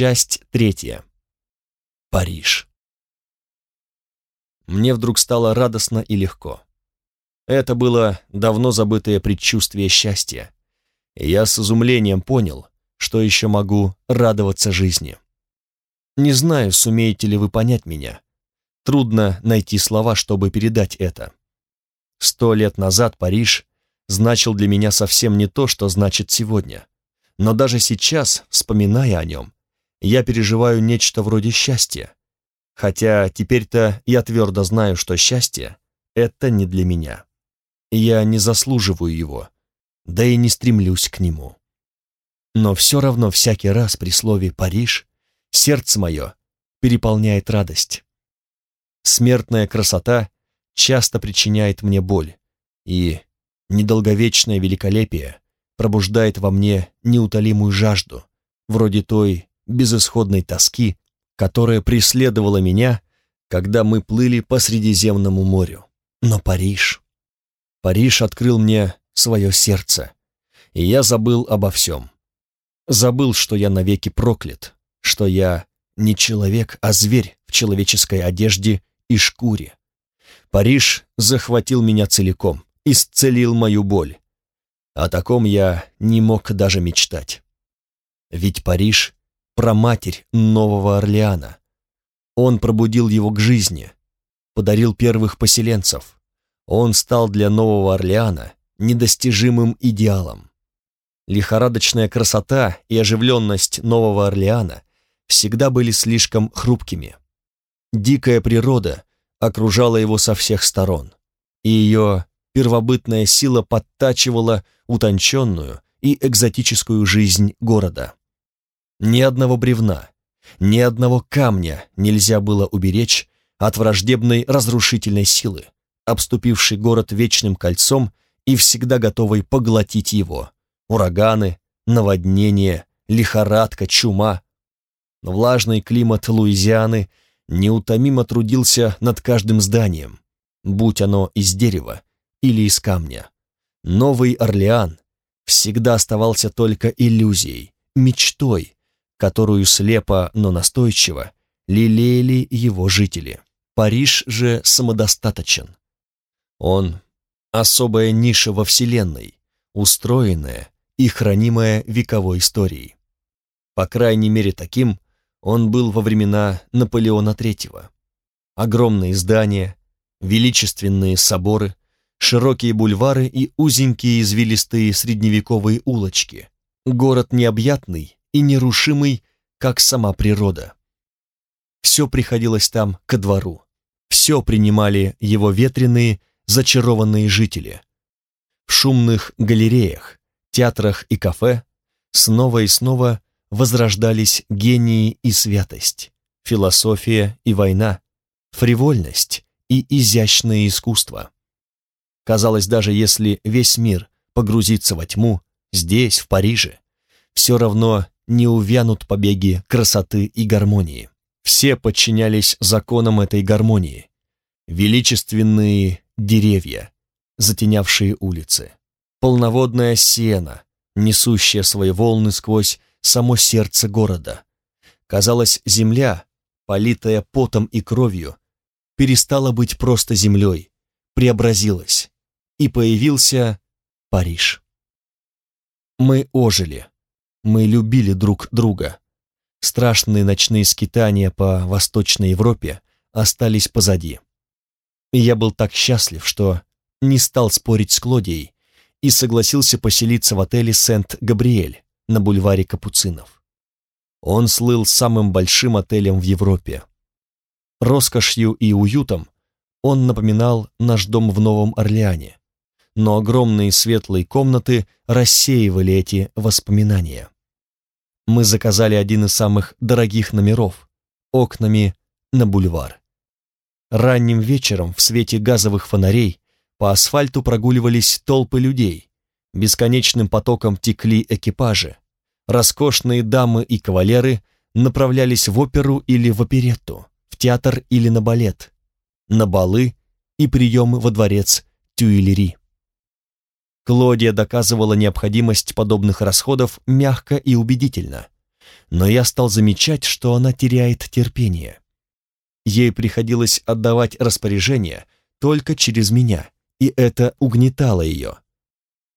Часть третья. Париж. Мне вдруг стало радостно и легко. Это было давно забытое предчувствие счастья. Я с изумлением понял, что еще могу радоваться жизни. Не знаю, сумеете ли вы понять меня. Трудно найти слова, чтобы передать это. Сто лет назад Париж значил для меня совсем не то, что значит сегодня. Но даже сейчас, вспоминая о нем, я переживаю нечто вроде счастья. Хотя теперь-то я твердо знаю, что счастье — это не для меня. Я не заслуживаю его, да и не стремлюсь к нему. Но все равно всякий раз при слове «Париж» сердце мое переполняет радость. Смертная красота часто причиняет мне боль, и недолговечное великолепие пробуждает во мне неутолимую жажду, вроде той безысходной тоски, которая преследовала меня, когда мы плыли по Средиземному морю. Но Париж... Париж открыл мне свое сердце, и я забыл обо всем. Забыл, что я навеки проклят, что я не человек, а зверь в человеческой одежде и шкуре. Париж захватил меня целиком, исцелил мою боль. О таком я не мог даже мечтать. Ведь Париж проматерь Нового Орлеана. Он пробудил его к жизни, подарил первых поселенцев. Он стал для Нового Орлеана недостижимым идеалом. Лихорадочная красота и оживленность Нового Орлеана всегда были слишком хрупкими. Дикая природа окружала его со всех сторон, и ее первобытная сила подтачивала утонченную и экзотическую жизнь города. Ни одного бревна, ни одного камня нельзя было уберечь от враждебной разрушительной силы, обступившей город вечным кольцом и всегда готовой поглотить его. Ураганы, наводнения, лихорадка, чума. Влажный климат Луизианы неутомимо трудился над каждым зданием, будь оно из дерева или из камня. Новый Орлеан всегда оставался только иллюзией, мечтой, которую слепо, но настойчиво лелеяли его жители. Париж же самодостаточен. Он — особая ниша во Вселенной, устроенная и хранимая вековой историей. По крайней мере таким он был во времена Наполеона III. Огромные здания, величественные соборы, широкие бульвары и узенькие извилистые средневековые улочки. Город необъятный и нерушимый, как сама природа. Все приходилось там ко двору, все принимали его ветреные, зачарованные жители. В шумных галереях, театрах и кафе снова и снова возрождались гении и святость, философия и война, фривольность и изящное искусство. Казалось, даже если весь мир погрузится во тьму, здесь, в Париже, все равно не увянут побеги красоты и гармонии. Все подчинялись законам этой гармонии. Величественные деревья, затенявшие улицы, полноводная сена, несущая свои волны сквозь само сердце города. Казалось, земля, политая потом и кровью, перестала быть просто землей, преобразилась, и появился Париж. Мы ожили, мы любили друг друга. Страшные ночные скитания по Восточной Европе остались позади. И я был так счастлив, что не стал спорить с Клодией и согласился поселиться в отеле Сент-Габриэль на бульваре Капуцинов. Он слыл самым большим отелем в Европе. Роскошью и уютом он напоминал наш дом в Новом Орлеане, но огромные светлые комнаты рассеивали эти воспоминания. Мы заказали один из самых дорогих номеров, окнами на бульвар. Ранним вечером в свете газовых фонарей по асфальту прогуливались толпы людей, бесконечным потоком текли экипажи, роскошные дамы и кавалеры направлялись в оперу или в оперетту, в театр или на балет, на балы и приемы во дворец Тюильри. Клодия доказывала необходимость подобных расходов мягко и убедительно. но я стал замечать, что она теряет терпение. Ей приходилось отдавать распоряжения только через меня, и это угнетало ее.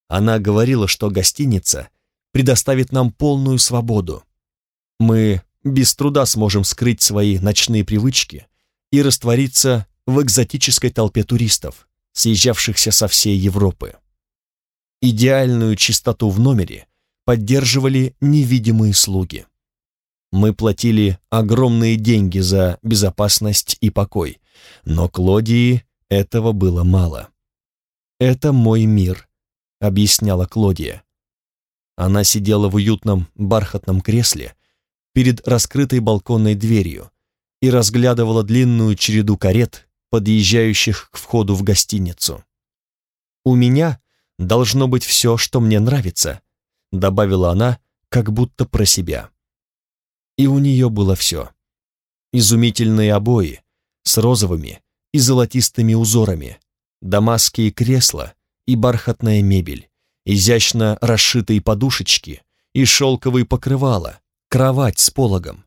Она говорила, что гостиница предоставит нам полную свободу. Мы без труда сможем скрыть свои ночные привычки и раствориться в экзотической толпе туристов, съезжавшихся со всей Европы. Идеальную чистоту в номере поддерживали невидимые слуги. Мы платили огромные деньги за безопасность и покой, но Клодии этого было мало. «Это мой мир», — объясняла Клодия. Она сидела в уютном бархатном кресле перед раскрытой балконной дверью и разглядывала длинную череду карет, подъезжающих к входу в гостиницу. «У меня должно быть все, что мне нравится», — добавила она, как будто про себя. И у нее было все. Изумительные обои с розовыми и золотистыми узорами, дамасские кресла и бархатная мебель, изящно расшитые подушечки и шелковые покрывала, кровать с пологом.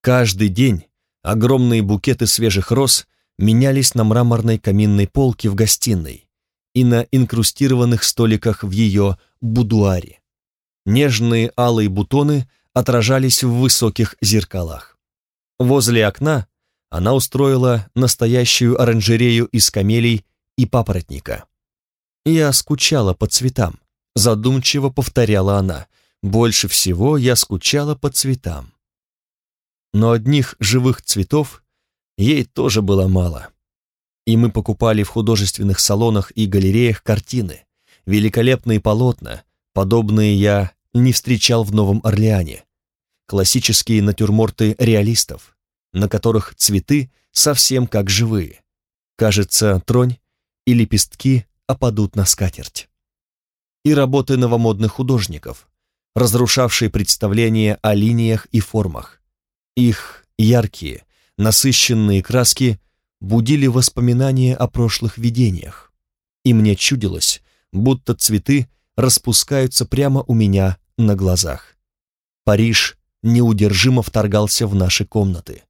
Каждый день огромные букеты свежих роз менялись на мраморной каминной полке в гостиной и на инкрустированных столиках в ее будуаре. Нежные алые бутоны отражались в высоких зеркалах. Возле окна она устроила настоящую оранжерею из камелий и папоротника. Я скучала по цветам, задумчиво повторяла она. Больше всего я скучала по цветам. Но одних живых цветов ей тоже было мало. И мы покупали в художественных салонах и галереях картины, великолепные полотна, подобные я не встречал в Новом Орлеане, классические натюрморты реалистов, на которых цветы совсем как живые. Кажется, тронь и лепестки опадут на скатерть. И работы новомодных художников, разрушавшие представления о линиях и формах. Их яркие, насыщенные краски будили воспоминания о прошлых видениях, и мне чудилось, будто цветы распускаются прямо у меня на глазах. Париж неудержимо вторгался в наши комнаты.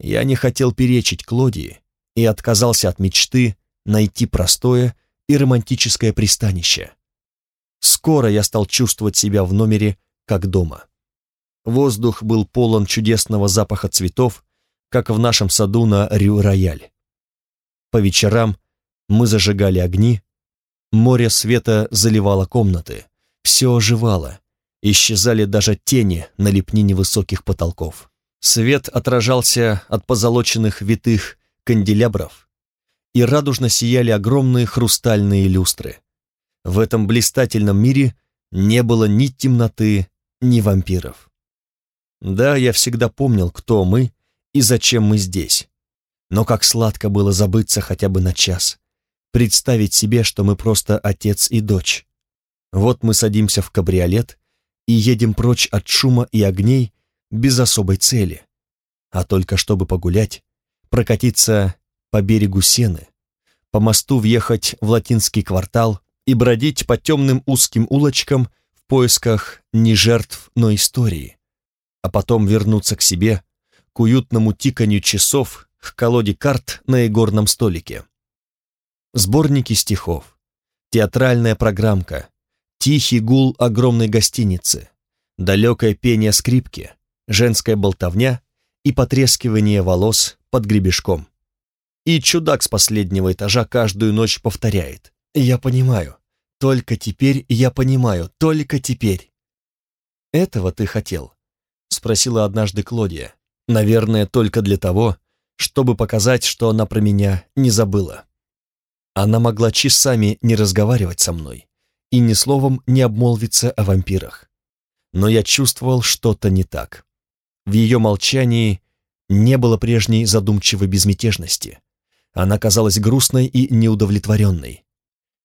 Я не хотел перечить Клодии и отказался от мечты найти простое и романтическое пристанище. Скоро я стал чувствовать себя в номере как дома. Воздух был полон чудесного запаха цветов, как в нашем саду на Рю-Рояль. По вечерам мы зажигали огни, море света заливало комнаты, все оживало, исчезали даже тени на лепнине высоких потолков. Свет отражался от позолоченных витых канделябров, и радужно сияли огромные хрустальные люстры. В этом блистательном мире не было ни темноты, ни вампиров. Да, я всегда помнил, кто мы и зачем мы здесь. Но как сладко было забыться хотя бы на час, представить себе, что мы просто отец и дочь. Вот мы садимся в кабриолет и едем прочь от шума и огней без особой цели, а только чтобы погулять, прокатиться по берегу Сены, по мосту въехать в латинский квартал и бродить по темным узким улочкам в поисках не жертв, но истории, а потом вернуться к себе, к уютному тиканью часов, к колоде карт на игорном столике. Сборники стихов, театральная программка, тихий гул огромной гостиницы, далекое пение скрипки, женская болтовня и потрескивание волос под гребешком. И чудак с последнего этажа каждую ночь повторяет. «Я понимаю. Только теперь я понимаю. Только теперь». «Этого ты хотел?» — спросила однажды Клодия. «Наверное, только для того, чтобы показать, что она про меня не забыла». Она могла часами не разговаривать со мной и ни словом не обмолвиться о вампирах. Но я чувствовал что-то не так. В ее молчании не было прежней задумчивой безмятежности. Она казалась грустной и неудовлетворенной.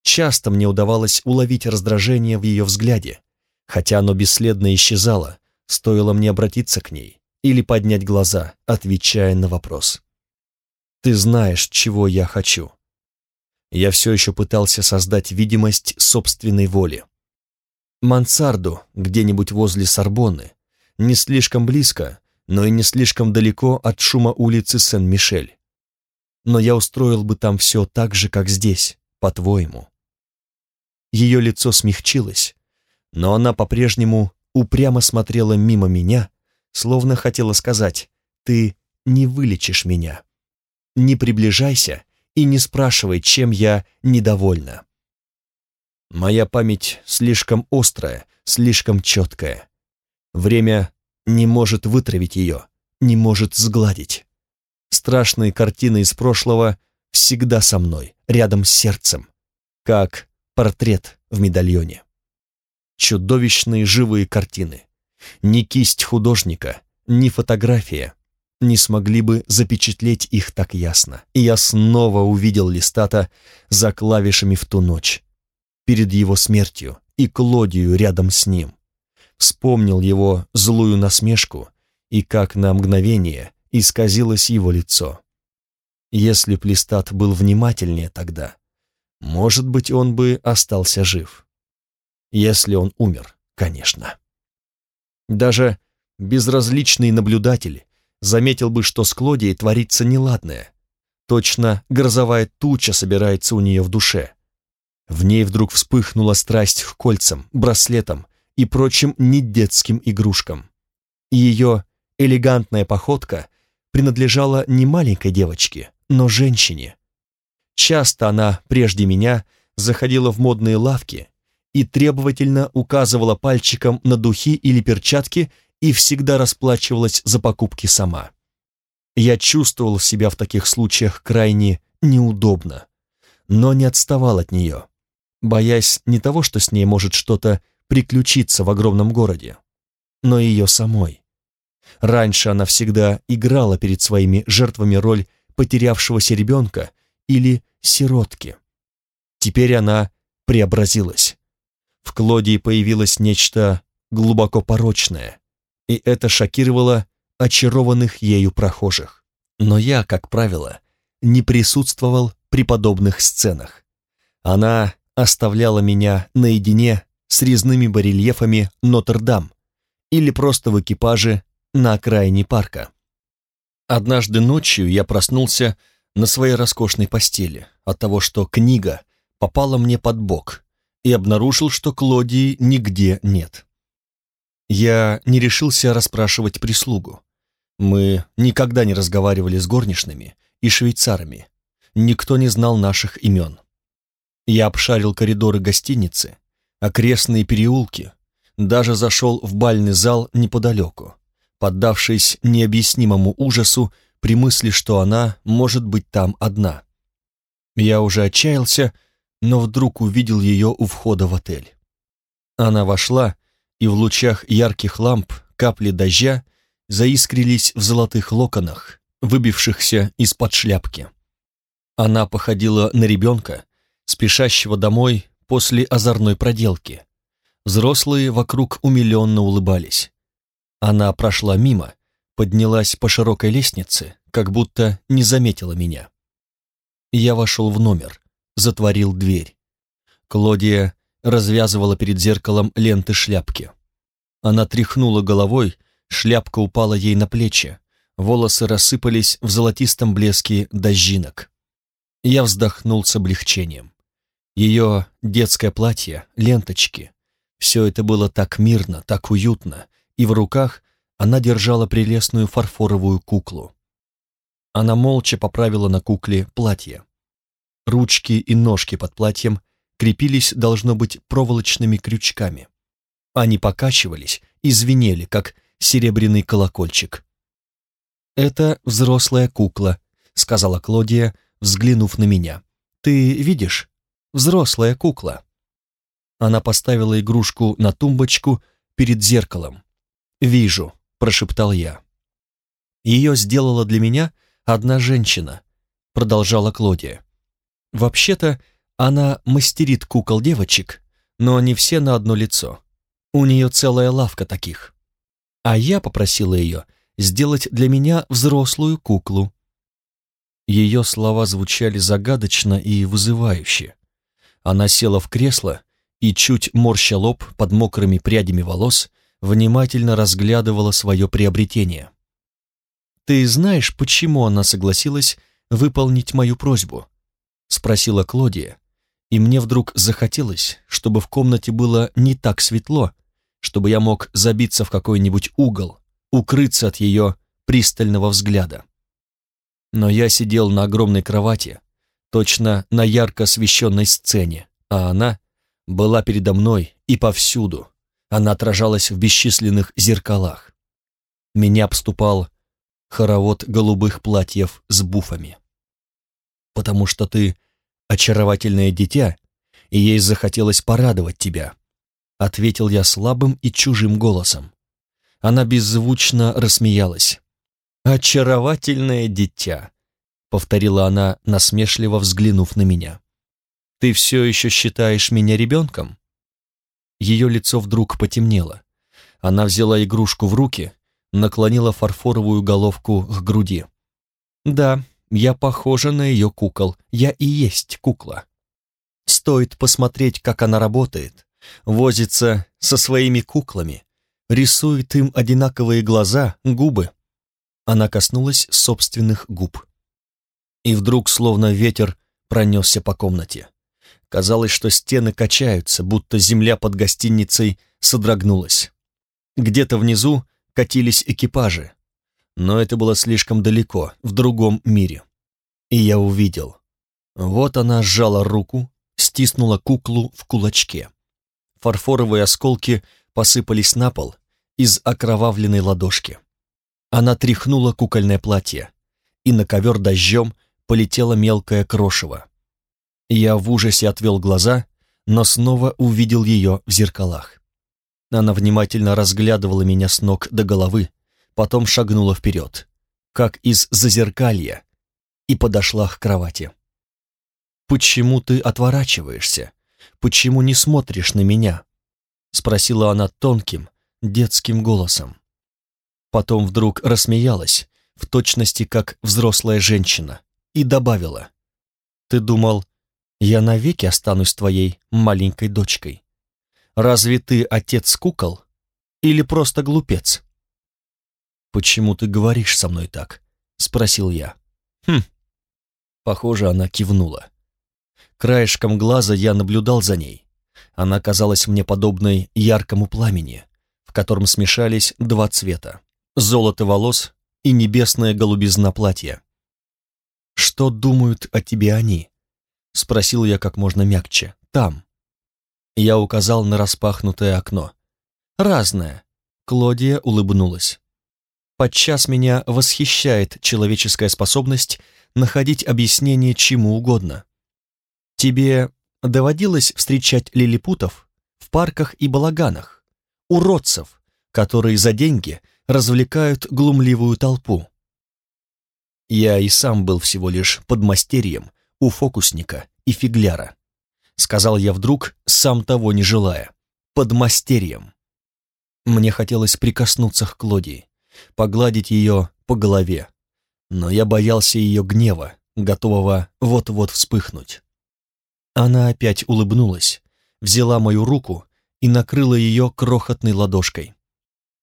Часто мне удавалось уловить раздражение в ее взгляде, хотя оно бесследно исчезало, стоило мне обратиться к ней или поднять глаза, отвечая на вопрос. «Ты знаешь, чего я хочу». Я все еще пытался создать видимость собственной воли. Мансарду где-нибудь возле Сорбонны, не слишком близко, но и не слишком далеко от шума улицы Сен-Мишель. Но я устроил бы там все так же, как здесь, по-твоему. Ее лицо смягчилось, но она по-прежнему упрямо смотрела мимо меня, словно хотела сказать «ты не вылечишь меня». Не приближайся и не спрашивай, чем я недовольна. Моя память слишком острая, слишком четкая. Время не может вытравить ее, не может сгладить. Страшные картины из прошлого всегда со мной, рядом с сердцем, как портрет в медальоне. Чудовищные живые картины. Ни кисть художника, ни фотография не смогли бы запечатлеть их так ясно. И я снова увидел Листата за клавишами в ту ночь, перед его смертью, и Клодию рядом с ним. Вспомнил его злую насмешку и как на мгновение исказилось его лицо. Если б Листат был внимательнее тогда, может быть, он бы остался жив. Если он умер, конечно. Даже безразличный наблюдатель заметил бы, что с Клодией творится неладное. Точно грозовая туча собирается у нее в душе. В ней вдруг вспыхнула страсть к кольцам, браслетам и прочим недетским игрушкам. И ее элегантная походка принадлежала не маленькой девочке, но женщине. Часто она, прежде меня, заходила в модные лавки и требовательно указывала пальчиком на духи или перчатки и всегда расплачивалась за покупки сама. Я чувствовал себя в таких случаях крайне неудобно, но не отставал от нее, боясь не того, что с ней может что-то приключиться в огромном городе, но ее самой. Раньше она всегда играла перед своими жертвами роль потерявшегося ребенка или сиротки. Теперь она преобразилась. В Клодии появилось нечто глубоко порочное, и это шокировало очарованных ею прохожих. Но я, как правило, не присутствовал при подобных сценах. Она оставляла меня наедине с резными барельефами Нотр-Дам или просто в экипаже на окраине парка. Однажды ночью я проснулся на своей роскошной постели от того, что книга попала мне под бок и обнаружил, что Клодии нигде нет. Я не решился расспрашивать прислугу. Мы никогда не разговаривали с горничными и швейцарами. Никто не знал наших имен. Я обшарил коридоры гостиницы, окрестные переулки, даже зашел в бальный зал неподалеку, поддавшись необъяснимому ужасу при мысли, что она может быть там одна. Я уже отчаялся, но вдруг увидел ее у входа в отель. Она вошла и в лучах ярких ламп капли дождя заискрились в золотых локонах, выбившихся из-под шляпки. Она походила на ребенка, спешащего домой после озорной проделки. Взрослые вокруг умиленно улыбались. Она прошла мимо, поднялась по широкой лестнице, как будто не заметила меня. Я вошел в номер, затворил дверь. Клодия развязывала перед зеркалом ленты шляпки. Она тряхнула головой, шляпка упала ей на плечи, волосы рассыпались в золотистом блеске дождинок. Я вздохнул с облегчением. Ее детское платье, ленточки, все это было так мирно, так уютно, и в руках она держала прелестную фарфоровую куклу. Она молча поправила на кукле платье. Ручки и ножки под платьем крепились, должно быть, проволочными крючками. Они покачивались и звенели, как серебряный колокольчик. «Это взрослая кукла», — сказала Клодия, взглянув на меня. «Ты видишь? Взрослая кукла». Она поставила игрушку на тумбочку перед зеркалом. «Вижу», — прошептал я. «Ее сделала для меня одна женщина», — продолжала Клодия. Вообще-то она мастерит кукол девочек, но они все на одно лицо. У нее целая лавка таких. А я попросила ее сделать для меня взрослую куклу. Ее слова звучали загадочно и вызывающе. Она села в кресло и, чуть морща лоб под мокрыми прядями волос, внимательно разглядывала свое приобретение. «Ты знаешь, почему она согласилась выполнить мою просьбу?» — спросила Клодия, и мне вдруг захотелось, чтобы в комнате было не так светло, чтобы я мог забиться в какой-нибудь угол, укрыться от ее пристального взгляда. Но я сидел на огромной кровати, точно на ярко освещенной сцене, а она была передо мной и повсюду. Она отражалась в бесчисленных зеркалах. Меня обступал хоровод голубых платьев с буфами. «Потому что ты очаровательное дитя, и ей захотелось порадовать тебя», ответил я слабым и чужим голосом. Она беззвучно рассмеялась. «Очаровательное дитя», — повторила она, насмешливо взглянув на меня. «Ты все еще считаешь меня ребенком?» Ее лицо вдруг потемнело. Она взяла игрушку в руки, наклонила фарфоровую головку к груди. «Да, я похожа на ее кукол, я и есть кукла. Стоит посмотреть, как она работает, возится со своими куклами, рисует им одинаковые глаза, губы, она коснулась собственных губ. И вдруг, словно ветер, пронесся по комнате. Казалось, что стены качаются, будто земля под гостиницей содрогнулась. Где-то внизу катились экипажи, но это было слишком далеко, в другом мире. И я увидел. Вот она сжала руку, стиснула куклу в кулачке. Фарфоровые осколки посыпались на пол из окровавленной ладошки. Она тряхнула кукольное платье, и на ковер дождем полетело мелкое крошево. Я в ужасе отвел глаза, но снова увидел ее в зеркалах. Она внимательно разглядывала меня с ног до головы, потом шагнула вперед, как из зазеркалья, и подошла к кровати. «Почему ты отворачиваешься? Почему не смотришь на меня?» — спросила она тонким, детским голосом. Потом вдруг рассмеялась, в точности как взрослая женщина, и добавила. «Ты думал, я навеки останусь твоей маленькой дочкой? Разве ты отец кукол или просто глупец?» «Почему ты говоришь со мной так?» — спросил я. «Хм». Похоже, она кивнула. Краешком глаза я наблюдал за ней. Она казалась мне подобной яркому пламени, в котором смешались два цвета золото волос и небесная голубизна платья. «Что думают о тебе они?» — спросил я как можно мягче. «Там». Я указал на распахнутое окно. «Разное», — Клодия улыбнулась. «Подчас меня восхищает человеческая способность находить объяснение чему угодно. Тебе доводилось встречать лилипутов в парках и балаганах, уродцев, которые за деньги развлекают глумливую толпу. Я и сам был всего лишь подмастерьем у фокусника и фигляра. Сказал я вдруг, сам того не желая. Подмастерьем. Мне хотелось прикоснуться к Клодии, погладить ее по голове, но я боялся ее гнева, готового вот-вот вспыхнуть. Она опять улыбнулась, взяла мою руку и накрыла ее крохотной ладошкой.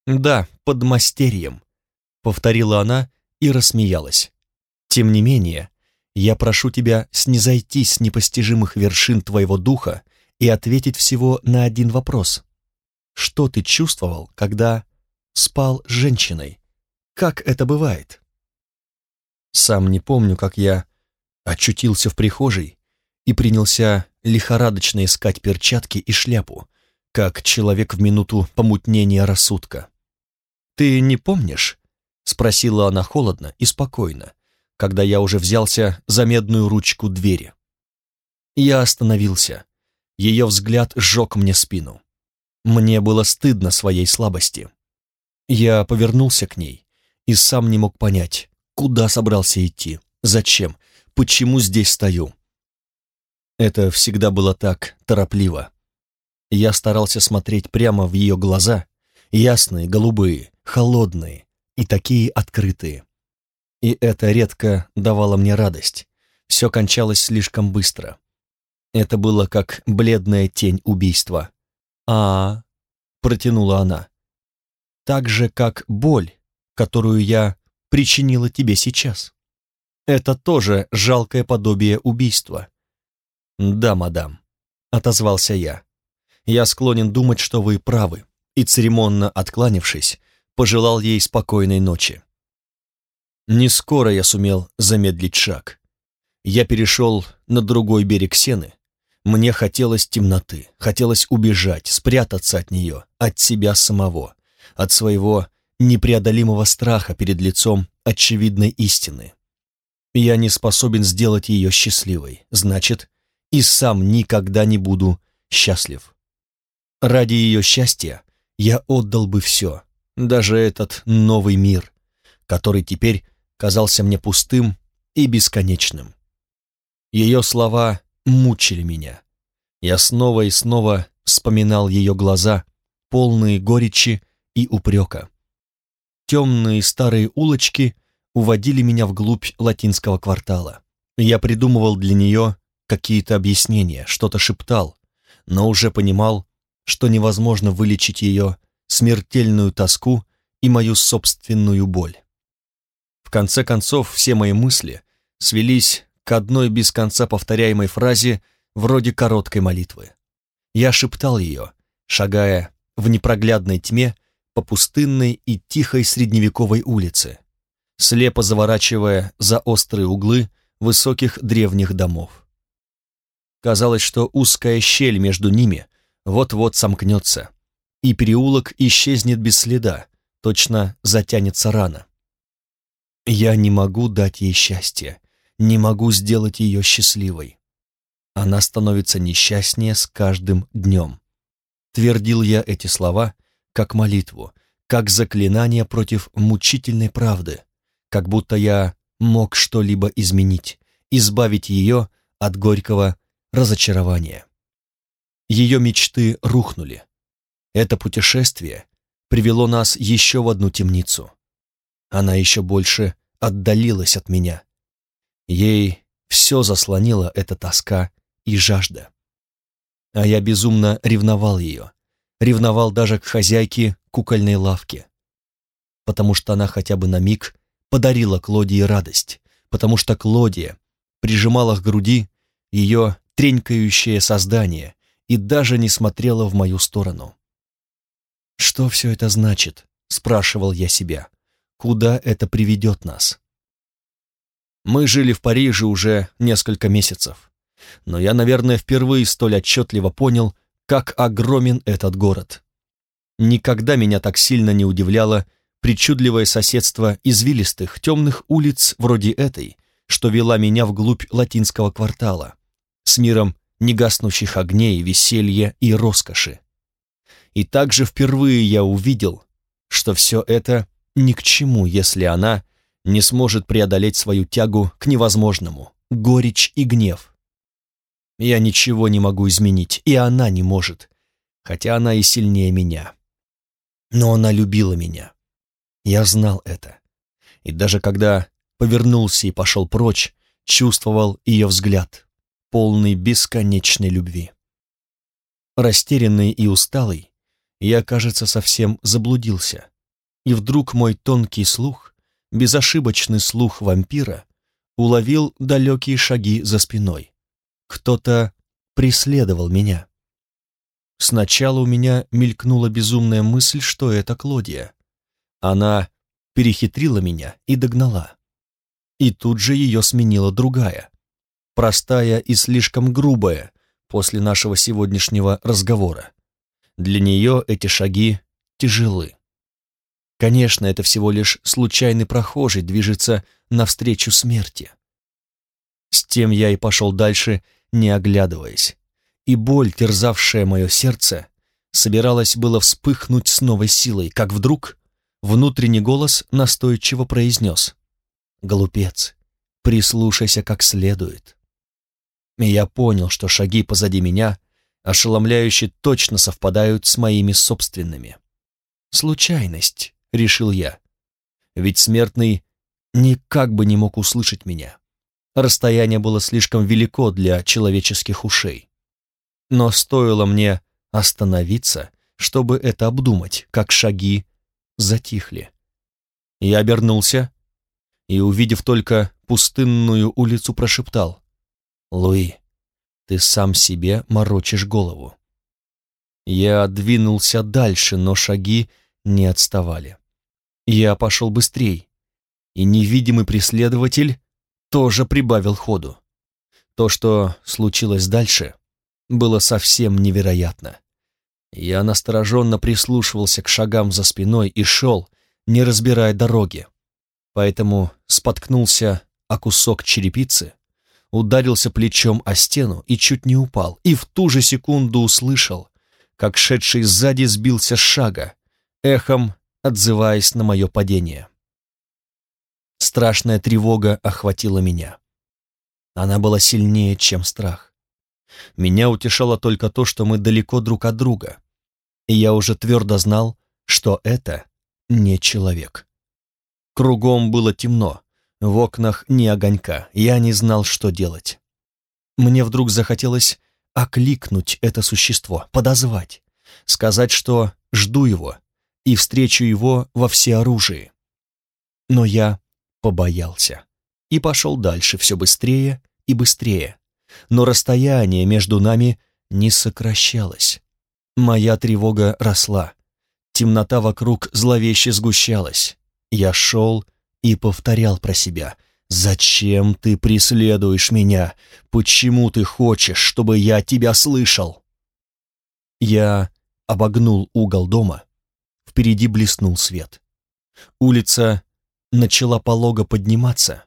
«Да, под мастерьем», — повторила она и рассмеялась. «Тем не менее, я прошу тебя снизойти с непостижимых вершин твоего духа и ответить всего на один вопрос. Что ты чувствовал, когда спал с женщиной? Как это бывает?» Сам не помню, как я очутился в прихожей и принялся лихорадочно искать перчатки и шляпу, как человек в минуту помутнения рассудка. «Ты не помнишь?» — спросила она холодно и спокойно, когда я уже взялся за медную ручку двери. Я остановился. Ее взгляд сжег мне спину. Мне было стыдно своей слабости. Я повернулся к ней и сам не мог понять, куда собрался идти, зачем, почему здесь стою. Это всегда было так торопливо. Я старался смотреть прямо в ее глаза, ясные, голубые, холодные и такие открытые. И это редко давало мне радость. Все кончалось слишком быстро. Это было как бледная тень убийства. а, -а, -а протянула она. Так же, как боль, которую я причинила тебе сейчас. Это тоже жалкое подобие убийства. Да, мадам, отозвался я. Я склонен думать, что вы правы, и церемонно откланившись, пожелал ей спокойной ночи. Не скоро я сумел замедлить шаг. Я перешел на другой берег Сены. Мне хотелось темноты, хотелось убежать, спрятаться от нее, от себя самого, от своего непреодолимого страха перед лицом очевидной истины. Я не способен сделать ее счастливой, значит, и сам никогда не буду счастлив. Ради ее счастья я отдал бы все, даже этот новый мир, который теперь казался мне пустым и бесконечным. Ее слова мучили меня. Я снова и снова вспоминал ее глаза, полные горечи и упрека. Темные старые улочки уводили меня вглубь латинского квартала. Я придумывал для нее какие-то объяснения, что-то шептал, но уже понимал, что невозможно вылечить ее смертельную тоску и мою собственную боль. В конце концов, все мои мысли свелись к одной без конца повторяемой фразе вроде короткой молитвы. Я шептал ее, шагая в непроглядной тьме по пустынной и тихой средневековой улице, слепо заворачивая за острые углы высоких древних домов. Казалось, что узкая щель между ними вот-вот сомкнется, и переулок исчезнет без следа, точно затянется рана. Я не могу дать ей счастье, не могу сделать ее счастливой. Она становится несчастнее с каждым днем. Твердил я эти слова, как молитву, как заклинание против мучительной правды, как будто я мог что-либо изменить, избавить ее от горького разочарования. Ее мечты рухнули. Это путешествие привело нас еще в одну темницу. Она еще больше отдалилась от меня. Ей все заслонила эта тоска и жажда. А я безумно ревновал ее, ревновал даже к хозяйке кукольной лавки. Потому что она хотя бы на миг подарила Клодии радость, потому что Клодия прижимала к груди ее тренькающее создание и даже не смотрела в мою сторону. «Что все это значит?» — спрашивал я себя. «Куда это приведет нас?» Мы жили в Париже уже несколько месяцев, но я, наверное, впервые столь отчетливо понял, как огромен этот город. Никогда меня так сильно не удивляло причудливое соседство извилистых темных улиц вроде этой, что вела меня вглубь латинского квартала, с миром негаснущих огней, веселья и роскоши. И также впервые я увидел, что все это ни к чему, если она не сможет преодолеть свою тягу к невозможному, горечь и гнев, я ничего не могу изменить, и она не может, хотя она и сильнее меня. Но она любила меня. Я знал это. И даже когда повернулся и пошел прочь, чувствовал ее взгляд, полный бесконечной любви. Растерянный и усталый, я, кажется, совсем заблудился. И вдруг мой тонкий слух, безошибочный слух вампира, уловил далекие шаги за спиной. Кто-то преследовал меня. Сначала у меня мелькнула безумная мысль, что это Клодия. Она перехитрила меня и догнала. И тут же ее сменила другая, простая и слишком грубая после нашего сегодняшнего разговора. Для нее эти шаги тяжелы. Конечно, это всего лишь случайный прохожий движется навстречу смерти. С тем я и пошел дальше, не оглядываясь, и боль, терзавшая мое сердце, собиралась было вспыхнуть с новой силой, как вдруг внутренний голос настойчиво произнес «Глупец, прислушайся как следует». И я понял, что шаги позади меня ошеломляюще точно совпадают с моими собственными. «Случайность», — решил я, ведь смертный никак бы не мог услышать меня. Расстояние было слишком велико для человеческих ушей. Но стоило мне остановиться, чтобы это обдумать, как шаги затихли. Я обернулся и, увидев только пустынную улицу, прошептал. «Луи, ты сам себе морочишь голову». Я двинулся дальше, но шаги не отставали. Я пошел быстрей, и невидимый преследователь тоже прибавил ходу. То, что случилось дальше, было совсем невероятно. Я настороженно прислушивался к шагам за спиной и шел, не разбирая дороги. Поэтому споткнулся о кусок черепицы, ударился плечом о стену и чуть не упал, и в ту же секунду услышал, как шедший сзади сбился с шага, эхом отзываясь на мое падение. Страшная тревога охватила меня. Она была сильнее, чем страх. Меня утешало только то, что мы далеко друг от друга, и я уже твердо знал, что это не человек. Кругом было темно, в окнах ни огонька, я не знал, что делать. Мне вдруг захотелось окликнуть это существо, подозвать, сказать, что жду его и встречу его во всеоружии. Но я побоялся и пошел дальше все быстрее и быстрее. Но расстояние между нами не сокращалось. Моя тревога росла. Темнота вокруг зловеще сгущалась. Я шел и повторял про себя. «Зачем ты преследуешь меня? Почему ты хочешь, чтобы я тебя слышал?» Я обогнул угол дома. Впереди блеснул свет. Улица начала полого подниматься,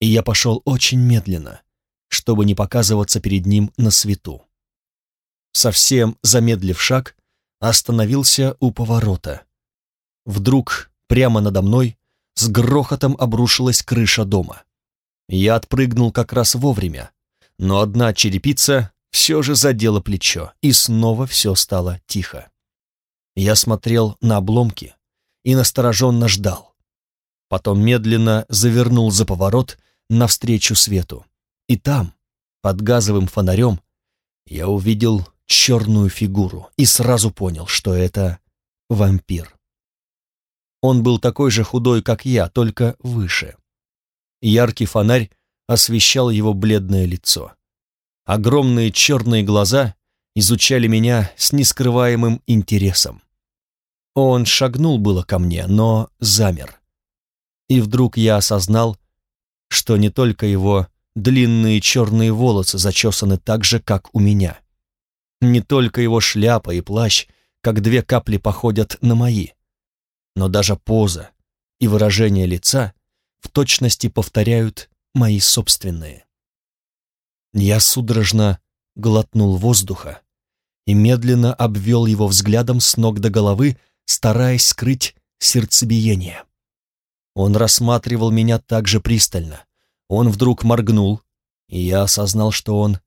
и я пошел очень медленно, чтобы не показываться перед ним на свету. Совсем замедлив шаг, остановился у поворота. Вдруг прямо надо мной с грохотом обрушилась крыша дома. Я отпрыгнул как раз вовремя, но одна черепица все же задела плечо, и снова все стало тихо. Я смотрел на обломки и настороженно ждал. Потом медленно завернул за поворот навстречу свету. И там, под газовым фонарем, я увидел черную фигуру и сразу понял, что это вампир. Он был такой же худой, как я, только выше. Яркий фонарь освещал его бледное лицо. Огромные черные глаза изучали меня с нескрываемым интересом. Он шагнул было ко мне, но замер. И вдруг я осознал, что не только его длинные черные волосы зачесаны так же, как у меня. Не только его шляпа и плащ, как две капли походят на мои но даже поза и выражение лица в точности повторяют мои собственные. Я судорожно глотнул воздуха и медленно обвел его взглядом с ног до головы, стараясь скрыть сердцебиение. Он рассматривал меня так же пристально. Он вдруг моргнул, и я осознал, что он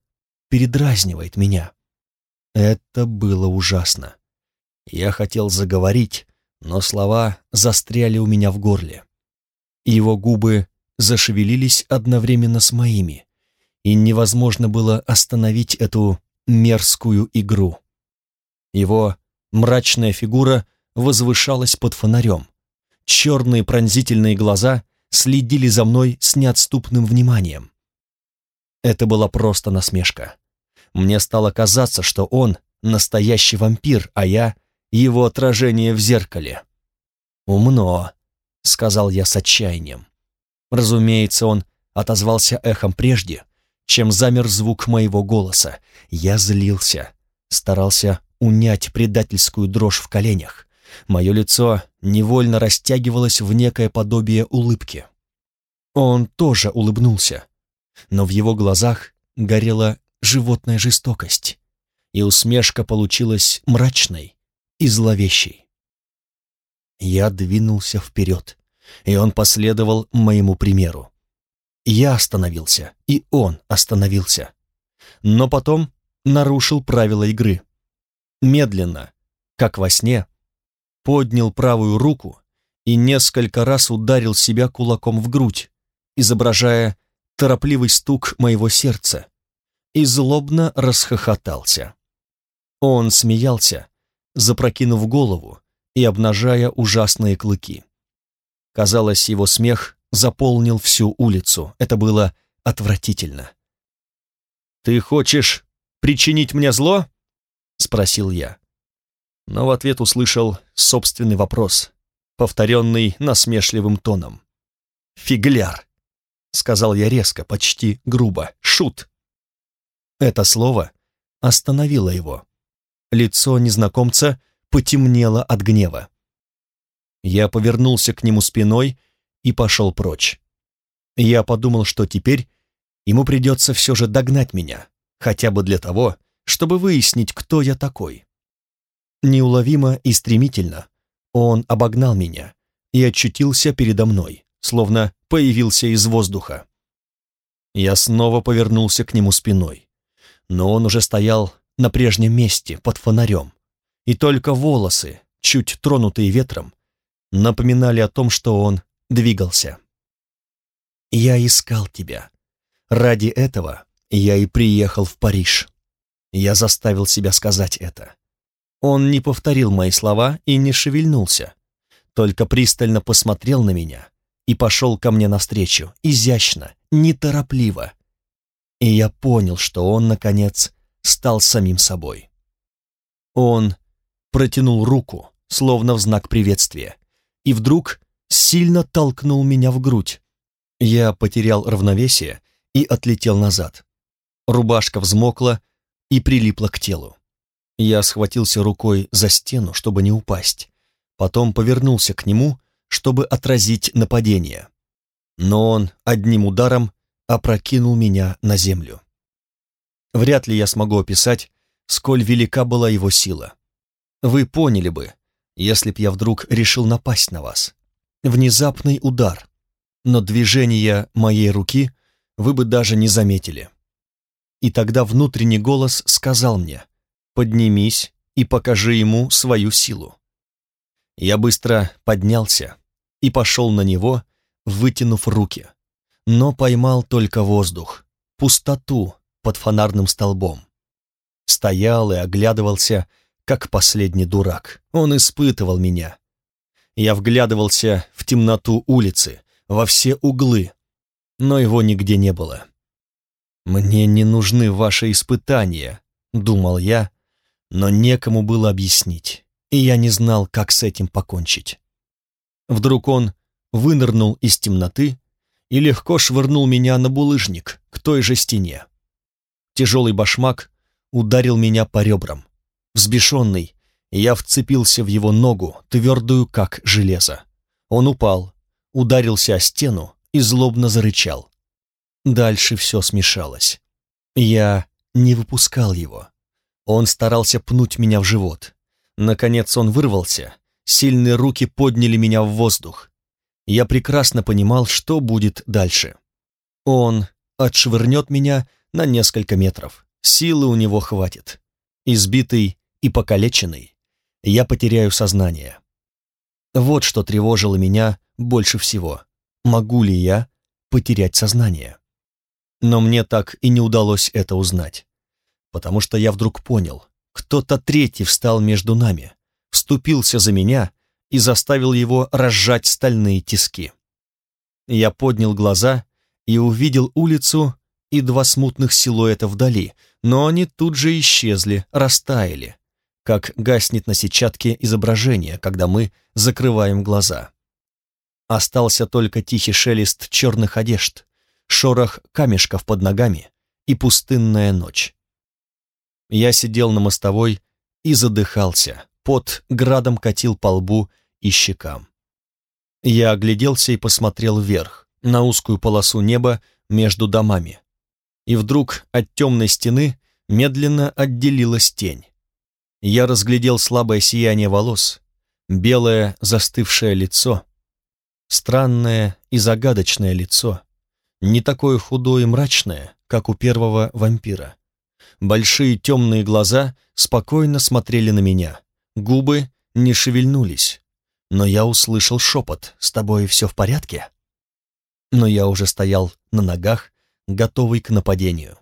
передразнивает меня. Это было ужасно. Я хотел заговорить, но слова застряли у меня в горле. Его губы зашевелились одновременно с моими, и невозможно было остановить эту мерзкую игру. Его мрачная фигура возвышалась под фонарем. Черные пронзительные глаза следили за мной с неотступным вниманием. Это была просто насмешка. Мне стало казаться, что он настоящий вампир, а я его отражение в зеркале. «Умно», — сказал я с отчаянием. Разумеется, он отозвался эхом прежде, чем замер звук моего голоса. Я злился, старался унять предательскую дрожь в коленях. Мое лицо невольно растягивалось в некое подобие улыбки. Он тоже улыбнулся, но в его глазах горела животная жестокость, и усмешка получилась мрачной, и зловещей. Я двинулся вперед, и он последовал моему примеру. Я остановился, и он остановился. Но потом нарушил правила игры. Медленно, как во сне, поднял правую руку и несколько раз ударил себя кулаком в грудь, изображая торопливый стук моего сердца, и злобно расхохотался. Он смеялся, запрокинув голову и обнажая ужасные клыки. Казалось, его смех заполнил всю улицу. Это было отвратительно. «Ты хочешь причинить мне зло?» — спросил я. Но в ответ услышал собственный вопрос, повторенный насмешливым тоном. «Фигляр!» — сказал я резко, почти грубо. «Шут!» Это слово остановило его. Лицо незнакомца потемнело от гнева. Я повернулся к нему спиной и пошел прочь. Я подумал, что теперь ему придется все же догнать меня, хотя бы для того, чтобы выяснить, кто я такой. Неуловимо и стремительно он обогнал меня и очутился передо мной, словно появился из воздуха. Я снова повернулся к нему спиной, но он уже стоял на прежнем месте, под фонарем, и только волосы, чуть тронутые ветром, напоминали о том, что он двигался. «Я искал тебя. Ради этого я и приехал в Париж». Я заставил себя сказать это. Он не повторил мои слова и не шевельнулся, только пристально посмотрел на меня и пошел ко мне навстречу, изящно, неторопливо. И я понял, что он, наконец, стал самим собой. Он протянул руку, словно в знак приветствия, и вдруг сильно толкнул меня в грудь. Я потерял равновесие и отлетел назад. Рубашка взмокла и прилипла к телу. Я схватился рукой за стену, чтобы не упасть. Потом повернулся к нему, чтобы отразить нападение. Но он одним ударом опрокинул меня на землю. Вряд ли я смогу описать, сколь велика была его сила. Вы поняли бы, если б я вдруг решил напасть на вас. Внезапный удар, но движение моей руки вы бы даже не заметили. И тогда внутренний голос сказал мне, поднимись и покажи ему свою силу. Я быстро поднялся и пошел на него, вытянув руки, но поймал только воздух, пустоту под фонарным столбом. Стоял и оглядывался, как последний дурак. Он испытывал меня. Я вглядывался в темноту улицы, во все углы, но его нигде не было. «Мне не нужны ваши испытания», — думал я, но некому было объяснить, и я не знал, как с этим покончить. Вдруг он вынырнул из темноты и легко швырнул меня на булыжник к той же стене. Тяжелый башмак ударил меня по ребрам. Взбешенный, я вцепился в его ногу, твердую, как железо. Он упал, ударился о стену и злобно зарычал. Дальше все смешалось. Я не выпускал его. Он старался пнуть меня в живот. Наконец он вырвался, сильные руки подняли меня в воздух. Я прекрасно понимал, что будет дальше. Он отшвырнет меня на несколько метров. Силы у него хватит. Избитый и покалеченный, я потеряю сознание. Вот что тревожило меня больше всего. Могу ли я потерять сознание? Но мне так и не удалось это узнать, потому что я вдруг понял, кто-то третий встал между нами, вступился за меня и заставил его разжать стальные тиски. Я поднял глаза и увидел улицу и два смутных силуэта вдали, но они тут же исчезли, растаяли, как гаснет на сетчатке изображение, когда мы закрываем глаза. Остался только тихий шелест черных одежд, шорох камешков под ногами и пустынная ночь. Я сидел на мостовой и задыхался, под градом катил по лбу и щекам. Я огляделся и посмотрел вверх, на узкую полосу неба между домами. И вдруг от темной стены медленно отделилась тень. Я разглядел слабое сияние волос, белое застывшее лицо, странное и загадочное лицо, не такое худое и мрачное, как у первого вампира. Большие темные глаза спокойно смотрели на меня, губы не шевельнулись, но я услышал шепот «С тобой все в порядке?» Но я уже стоял на ногах, готовый к нападению.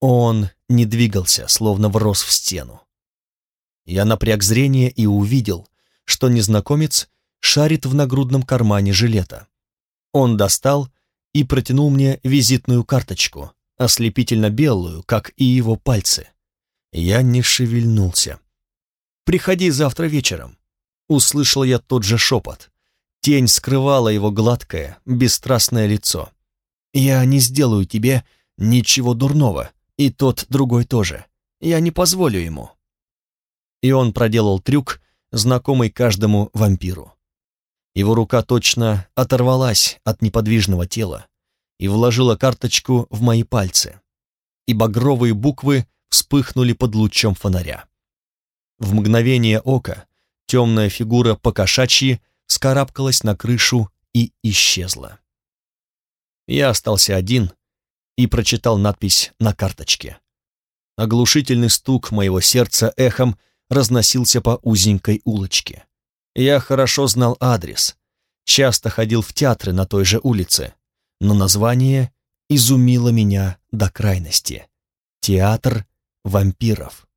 Он не двигался, словно врос в стену. Я напряг зрение и увидел, что незнакомец шарит в нагрудном кармане жилета. Он достал и протянул мне визитную карточку, ослепительно белую, как и его пальцы. Я не шевельнулся. «Приходи завтра вечером», — услышал я тот же шепот. Тень скрывала его гладкое, бесстрастное лицо. «Я не сделаю тебе ничего дурного, и тот другой тоже. Я не позволю ему». И он проделал трюк, знакомый каждому вампиру. Его рука точно оторвалась от неподвижного тела и вложила карточку в мои пальцы, и багровые буквы вспыхнули под лучом фонаря. В мгновение ока темная фигура покошачьи скарабкалась на крышу и исчезла. Я остался один и прочитал надпись на карточке. Оглушительный стук моего сердца эхом разносился по узенькой улочке. Я хорошо знал адрес, часто ходил в театры на той же улице, но название изумило меня до крайности. Театр вампиров.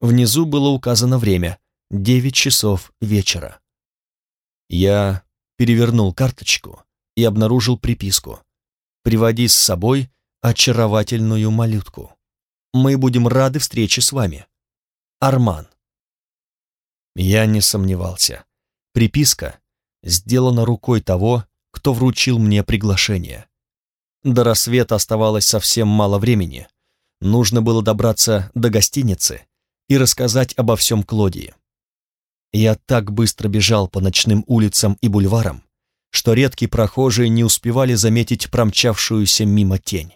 Внизу было указано время — девять часов вечера. Я перевернул карточку и обнаружил приписку. «Приводи с собой очаровательную малютку. Мы будем рады встрече с вами. Арман». Я не сомневался. Приписка сделана рукой того, кто вручил мне приглашение. До рассвета оставалось совсем мало времени. Нужно было добраться до гостиницы и рассказать обо всем Клодии. Я так быстро бежал по ночным улицам и бульварам, что редкие прохожие не успевали заметить промчавшуюся мимо тень.